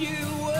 you were.